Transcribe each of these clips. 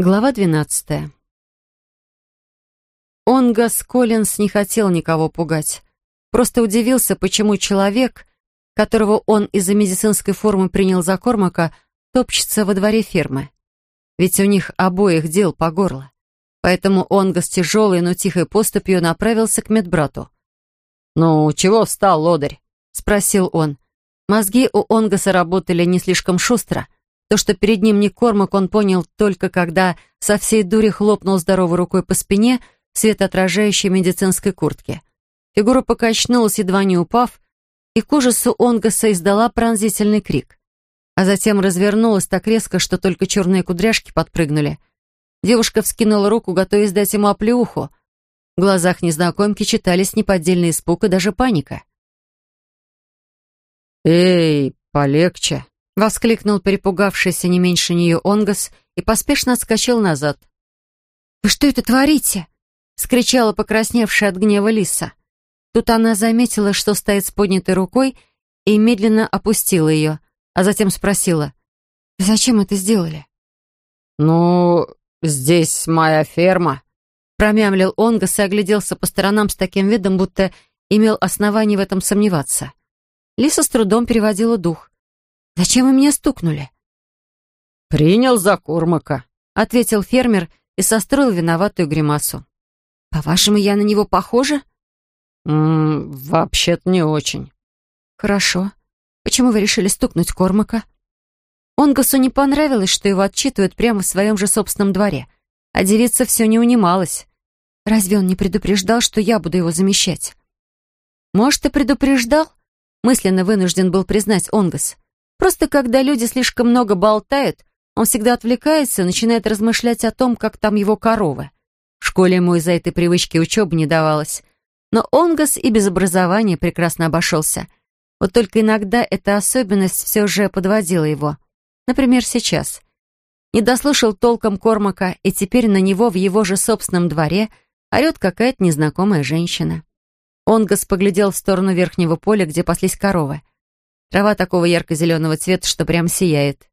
Глава двенадцатая. Онгас Коллинс не хотел никого пугать. Просто удивился, почему человек, которого он из-за медицинской формы принял за Кормака, топчется во дворе фермы. Ведь у них обоих дел по горло. Поэтому Онгас тяжелой, но тихой поступью направился к медбрату. «Ну, чего встал, лодырь?» — спросил он. Мозги у Онгаса работали не слишком шустро — то, что перед ним не Кормак, он понял только когда со всей дури хлопнул здоровой рукой по спине светоотражающей медицинской куртки. Фигура покачнулась, едва не упав, и к ужасу Онгаса издала пронзительный крик. А затем развернулась так резко, что только черные кудряшки подпрыгнули. Девушка вскинула руку, готовясь дать ему оплеуху. В глазах незнакомки читались неподдельный испуг и даже паника. «Эй, полегче!» Воскликнул перепугавшийся не меньше нее Онгас и поспешно отскочил назад. «Вы что это творите?» — скричала покрасневшая от гнева Лиса. Тут она заметила, что стоит с поднятой рукой, и медленно опустила ее, а затем спросила. «Зачем это сделали?» «Ну, здесь моя ферма», — промямлил Онгас и огляделся по сторонам с таким видом, будто имел основание в этом сомневаться. Лиса с трудом переводила дух. «Зачем вы меня стукнули?» «Принял за Кормака», — ответил фермер и состроил виноватую гримасу. «По-вашему, я на него похожа?» «Ммм, вообще-то не очень». «Хорошо. Почему вы решили стукнуть Кормака?» Онгасу не понравилось, что его отчитывают прямо в своем же собственном дворе, а девица все не унималась. Разве он не предупреждал, что я буду его замещать? Может, и предупреждал? Мысленно вынужден был признать Онгас. Просто когда люди слишком много болтают, он всегда отвлекается начинает размышлять о том, как там его коровы. В школе ему из-за этой привычки учебы не давалось. Но Онгас и без образования прекрасно обошелся. Вот только иногда эта особенность все же подводила его. Например, сейчас. Не дослушал толком Кормака, и теперь на него в его же собственном дворе орет какая-то незнакомая женщина. Онгас поглядел в сторону верхнего поля, где паслись коровы. Трава такого ярко-зеленого цвета, что прям сияет.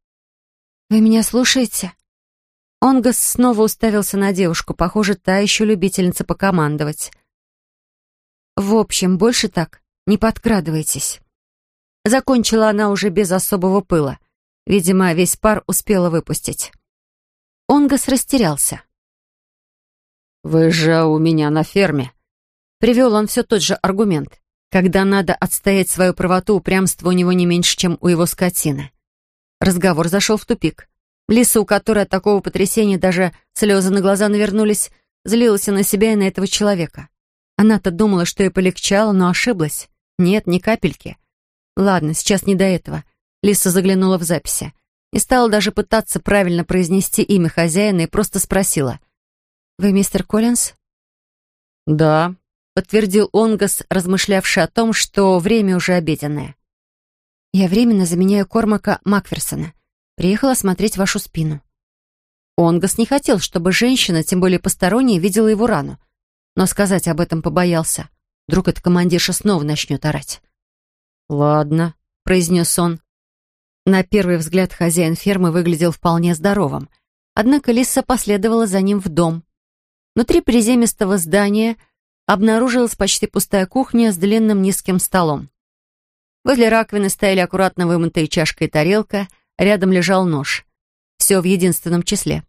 «Вы меня слушаете?» Онгас снова уставился на девушку. Похоже, та еще любительница покомандовать. «В общем, больше так. Не подкрадывайтесь». Закончила она уже без особого пыла. Видимо, весь пар успела выпустить. Онгас растерялся. «Вы же у меня на ферме». Привел он все тот же аргумент. Когда надо отстоять свою правоту, упрямство у него не меньше, чем у его скотины. Разговор зашел в тупик. Лиса, у которой от такого потрясения даже слезы на глаза навернулись, злилась и на себя, и на этого человека. Она-то думала, что ей полегчало, но ошиблась. Нет, ни капельки. Ладно, сейчас не до этого. Лиса заглянула в записи. Не стала даже пытаться правильно произнести имя хозяина и просто спросила. «Вы мистер Коллинз?» «Да», подтвердил Онгас, размышлявший о том, что время уже обеденное. «Я временно заменяю Кормака Макферсона. Приехала осмотреть вашу спину». Онгас не хотел, чтобы женщина, тем более посторонняя, видела его рану. Но сказать об этом побоялся. Вдруг эта командирша снова начнет орать. «Ладно», — произнес он. На первый взгляд хозяин фермы выглядел вполне здоровым. Однако Лиса последовала за ним в дом. Внутри приземистого здания — обнаружилась почти пустая кухня с длинным низким столом. Возле раковины стояли аккуратно вымытые чашка и тарелка, рядом лежал нож. Все в единственном числе.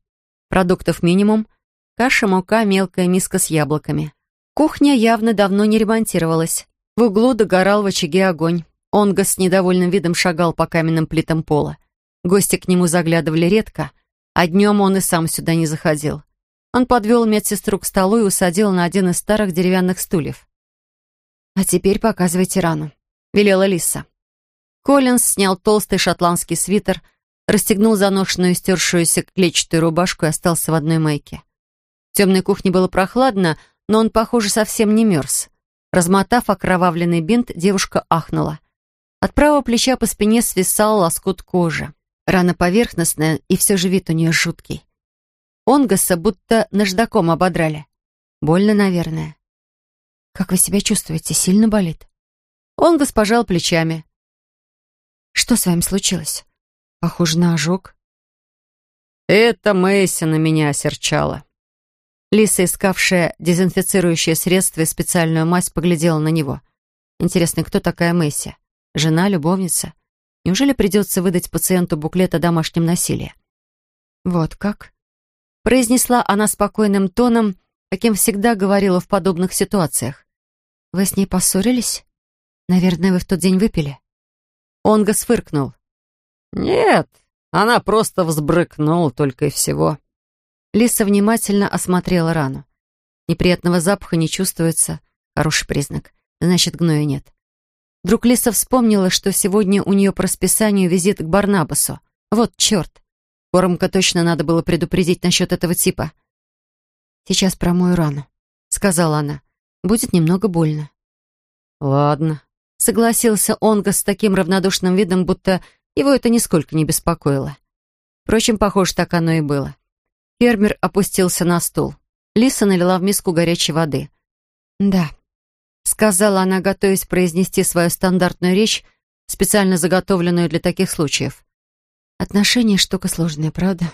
Продуктов минимум, каша, мука, мелкая миска с яблоками. Кухня явно давно не ремонтировалась. В углу догорал в очаге огонь. Онга с недовольным видом шагал по каменным плитам пола. Гости к нему заглядывали редко, а днем он и сам сюда не заходил. Он подвел медсестру к столу и усадил на один из старых деревянных стульев. «А теперь показывайте рану», — велела Лиса. Коллинз снял толстый шотландский свитер, расстегнул заношенную стершуюся клетчатую рубашку и остался в одной майке. В темной кухне было прохладно, но он, похоже, совсем не мерз. Размотав окровавленный бинт, девушка ахнула. От правого плеча по спине свисал лоскут кожи. Рана поверхностная, и все же вид у нее жуткий. Онгаса будто наждаком ободрали. Больно, наверное. «Как вы себя чувствуете? Сильно болит?» Онгас пожал плечами. «Что с вами случилось? Похоже на ожог». Это Мэйси на меня осерчала. Лиса, искавшая дезинфицирующее средство и специальную мазь, поглядела на него. Интересно, кто такая Мэйси? Жена, любовница? Неужели придется выдать пациенту буклет о домашнем насилии? Вот как? Произнесла она спокойным тоном, каким всегда говорила в подобных ситуациях. Вы с ней поссорились? Наверное, вы в тот день выпили? Онга сфыркнул. Нет, она просто взбрыкнула только и всего. Лиса внимательно осмотрела рану. Неприятного запаха не чувствуется. Хороший признак. Значит, гноя нет. Вдруг Лиса вспомнила, что сегодня у нее по расписанию визит к Барнабасу. Вот черт. Коромка точно надо было предупредить насчет этого типа. «Сейчас промою рану», — сказала она. «Будет немного больно». «Ладно», — согласился Онга с таким равнодушным видом, будто его это нисколько не беспокоило. Впрочем, похоже, так оно и было. Фермер опустился на стул. Лиса налила в миску горячей воды. «Да», — сказала она, готовясь произнести свою стандартную речь, специально заготовленную для таких случаев. «Отношения — штука сложная, правда?»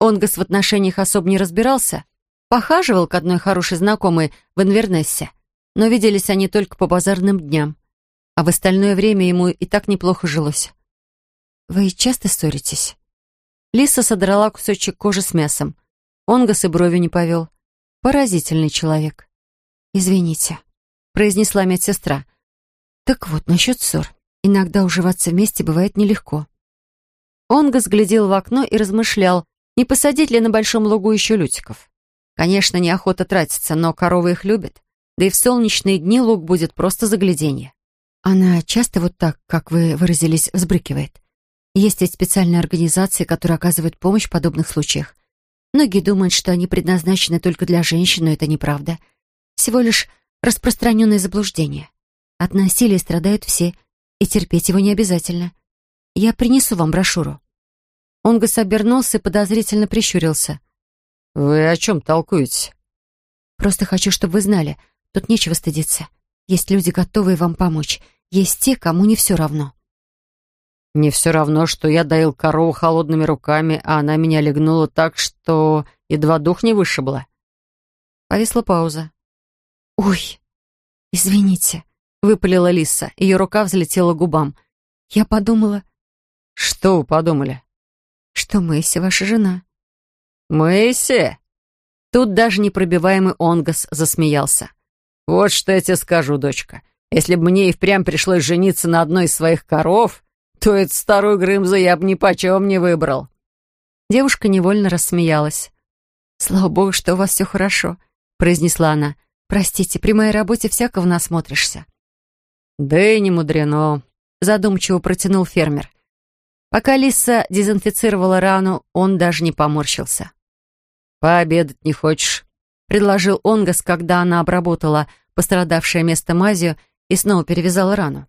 Онгас в отношениях особо не разбирался, похаживал к одной хорошей знакомой в Инвернессе, но виделись они только по базарным дням, а в остальное время ему и так неплохо жилось. «Вы часто ссоритесь?» Лиса содрала кусочек кожи с мясом. Онгас и брови не повел. Поразительный человек. «Извините», — произнесла медсестра. «Так вот, насчет ссор. Иногда уживаться вместе бывает нелегко». Онгас глядел в окно и размышлял, не посадить ли на большом лугу еще лютиков. Конечно, неохота тратиться, но коровы их любят. Да и в солнечные дни луг будет просто загляденье. Она часто вот так, как вы выразились, взбрыкивает. Есть ведь специальные организации, которые оказывают помощь в подобных случаях. Многие думают, что они предназначены только для женщин, но это неправда. Всего лишь распространенное заблуждение. От насилия страдают все, и терпеть его не обязательно. Я принесу вам брошюру». Онгас обернулся и подозрительно прищурился. «Вы о чем толкуете?» «Просто хочу, чтобы вы знали, тут нечего стыдиться. Есть люди, готовые вам помочь. Есть те, кому не все равно». Не все равно, что я доил корову холодными руками, а она меня легнула так, что едва дух не вышибла. Повисла пауза. «Ой, извините», — выпалила Лиса. Ее рука взлетела к губам. «Я подумала...» «Что вы подумали?» «Что Мэйси ваша жена». «Мэйси?» Тут даже непробиваемый Онгас засмеялся. «Вот что я тебе скажу, дочка. Если бы мне и впрямь пришлось жениться на одной из своих коров, то эту старую Грымзу я бы ни почем не выбрал». Девушка невольно рассмеялась. «Слава богу, что у вас все хорошо», — произнесла она. «Простите, при моей работе всякого насмотришься». «Да и не мудрено», — задумчиво протянул фермер. Пока Лиса дезинфицировала рану, он даже не поморщился. «Пообедать не хочешь?» — предложил Онгас, когда она обработала пострадавшее место мазью и снова перевязала рану.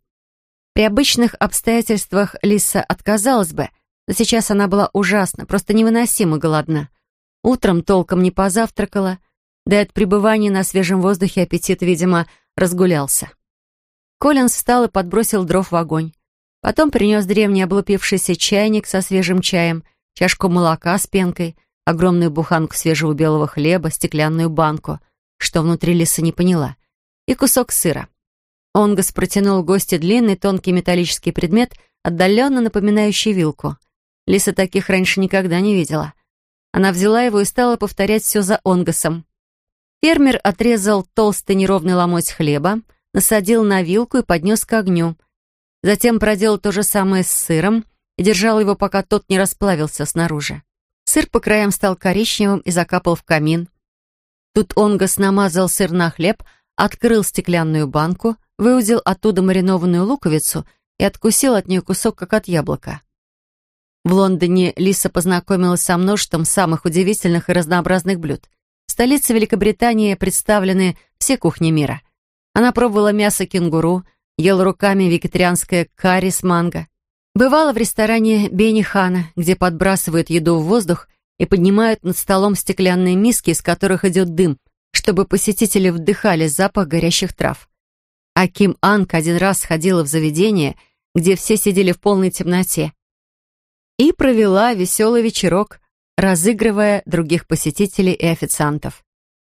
При обычных обстоятельствах Лиса отказалась бы, но сейчас она была ужасно, просто невыносимо голодна. Утром толком не позавтракала, да и от пребывания на свежем воздухе аппетит, видимо, разгулялся. Коллинз встал и подбросил дров в огонь. Потом принес древний облупившийся чайник со свежим чаем, чашку молока с пенкой, огромную буханку свежего белого хлеба, стеклянную банку, что внутри Лиса не поняла, и кусок сыра. Онгас протянул гости длинный тонкий металлический предмет, отдаленно напоминающий вилку. Лиса таких раньше никогда не видела. Она взяла его и стала повторять все за Онгасом. Фермер отрезал толстый неровный ломоть хлеба, насадил на вилку и поднес к огню. Затем проделал то же самое с сыром и держал его, пока тот не расплавился снаружи. Сыр по краям стал коричневым и закапал в камин. Тут Онгас намазал сыр на хлеб, открыл стеклянную банку, выудил оттуда маринованную луковицу и откусил от нее кусок, как от яблока. В Лондоне Лиса познакомилась со множеством самых удивительных и разнообразных блюд. В столице Великобритании представлены все кухни мира. Она пробовала мясо кенгуру, ела руками вегетарианское карри с манго. Бывала в ресторане Бенни Хана, где подбрасывают еду в воздух и поднимают над столом стеклянные миски, из которых идет дым, чтобы посетители вдыхали запах горящих трав. А Ким Анг один раз ходила в заведение, где все сидели в полной темноте, и провела веселый вечерок разыгрывая других посетителей и официантов.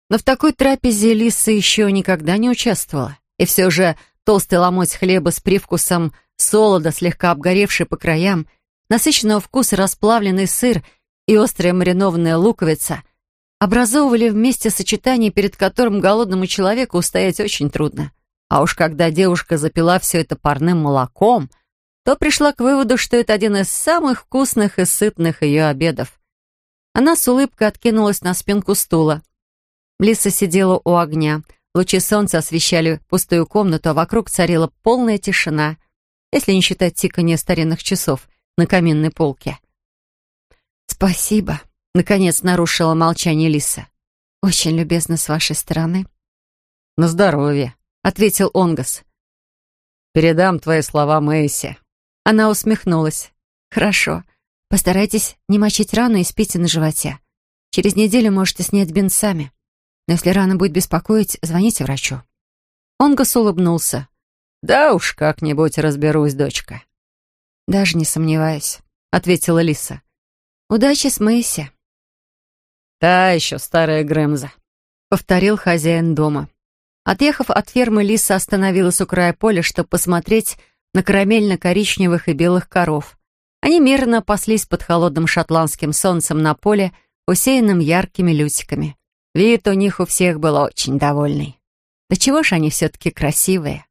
Но в такой трапезе Лиса еще никогда не участвовала. И все же толстый ломоть хлеба с привкусом солода, слегка обгоревший по краям, насыщенного вкуса расплавленный сыр и острая маринованная луковица образовывали вместе сочетание, перед которым голодному человеку устоять очень трудно. А уж когда девушка запила все это парным молоком, то пришла к выводу, что это один из самых вкусных и сытных ее обедов. Она с улыбкой откинулась на спинку стула. Лиса сидела у огня. Лучи солнца освещали пустую комнату, а вокруг царила полная тишина, если не считать тикания старинных часов на каминной полке. «Спасибо», — наконец нарушила молчание Лиса. «Очень любезно с вашей стороны». «На здоровье», — ответил Онгас. «Передам твои слова Мэйси». Она усмехнулась. «Хорошо. Постарайтесь не мочить рану и спите на животе. Через неделю можете снять бинт сами. Но если рана будет беспокоить, звоните врачу». Онгас улыбнулся. «Да уж, как-нибудь разберусь, дочка». «Даже не сомневаюсь», — ответила Лиса. «Удачи с Мэйси». «Та еще старая Грэмза», — повторил хозяин дома. Отъехав от фермы, Лиса остановилась у края поля, чтобы посмотреть на карамельно-коричневых и белых коров. Они мирно паслись под холодным шотландским солнцем на поле, усеянным яркими лютиками. Вид у них у всех был очень довольный. Да чего ж они все-таки красивые.